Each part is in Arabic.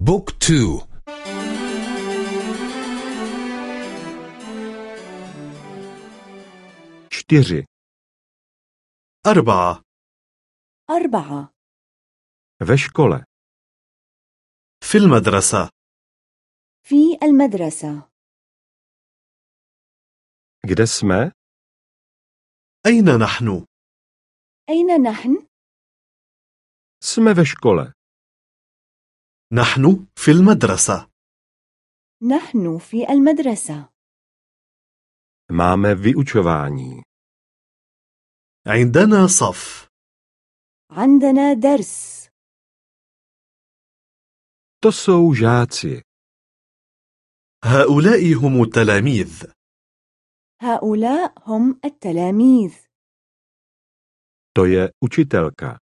بوك تو. čtyři, أربعة. أربعة. ve škole, في المدرسة. في المدرسة. jsme, أين نحن؟ أين نحن؟ jsme ve škole, نحن في المدرسة. نحن في المدرسة. Máme vyučování, عندنا صف. عندنا درس. To jsou žáci, هؤلاء هم التلاميذ. هؤلاء هم التلاميذ. To je učitelka,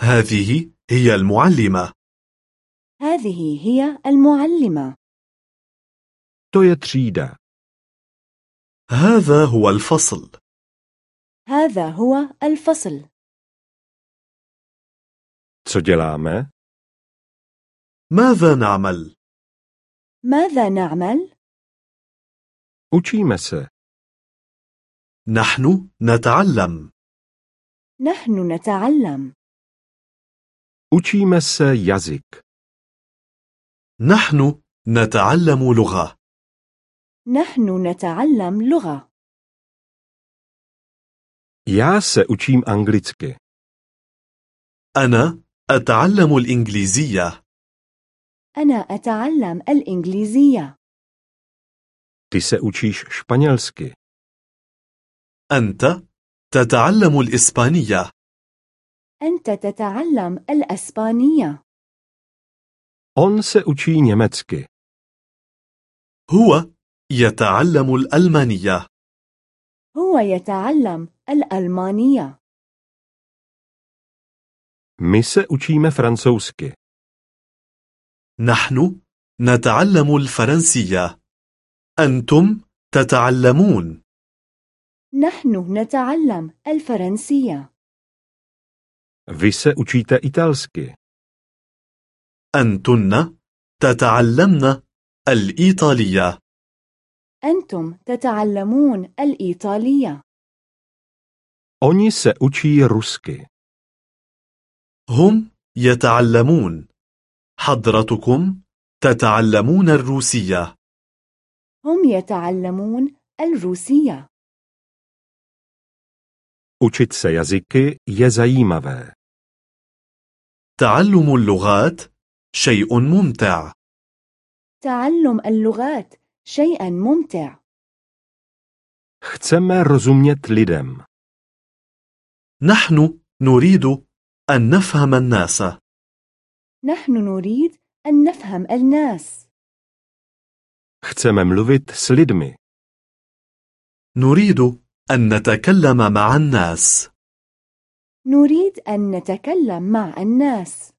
هذه هي المعلمة. هذه هي المعلمة. to je třída, هذا هو الفصل. هذا هو الفصل. Co děláme, ماذا نعمل؟ ماذا نعمل؟ učíme se, نحن نتعلم. نحن نتعلم. učíme se jazyk, نحن نتعلم لغة. نحن نتعلم لغة. Já se učím anglicky, أنا أتعلم الإنجليزية. أنا أتعلم الإنجليزية. Ty se učíš španělsky, أنت تتعلم الإسبانية. أنت تتعلم الأسبانية. On se učí německy, هو يتعلم الألمانية. هو يتعلم الألمانية. My se učíme francouzsky, نحن نتعلم الفرنسية. أنتم تتعلمون. نحن نتعلم الفرنسية. Vy se učíte italsky, أنتن تتعلمن الإيطالية. أنتم تتعلمون الإيطالية. Oni se učí rusky, هم يتعلمون. حضرتكم تتعلمون الروسية. هم يتعلمون الروسية. Učit se jazyky je zajímavé. تعلم اللغات شيء ممتع. تعلم اللغات شيئا ممتع. Chceme rozumět lidem. نحن نريد أن نفهم الناس. نحن نريد أن نفهم الناس. Chceme mluvit s lidmi. نريد أن نتكلم مع الناس. نريد أن نتكلم مع الناس.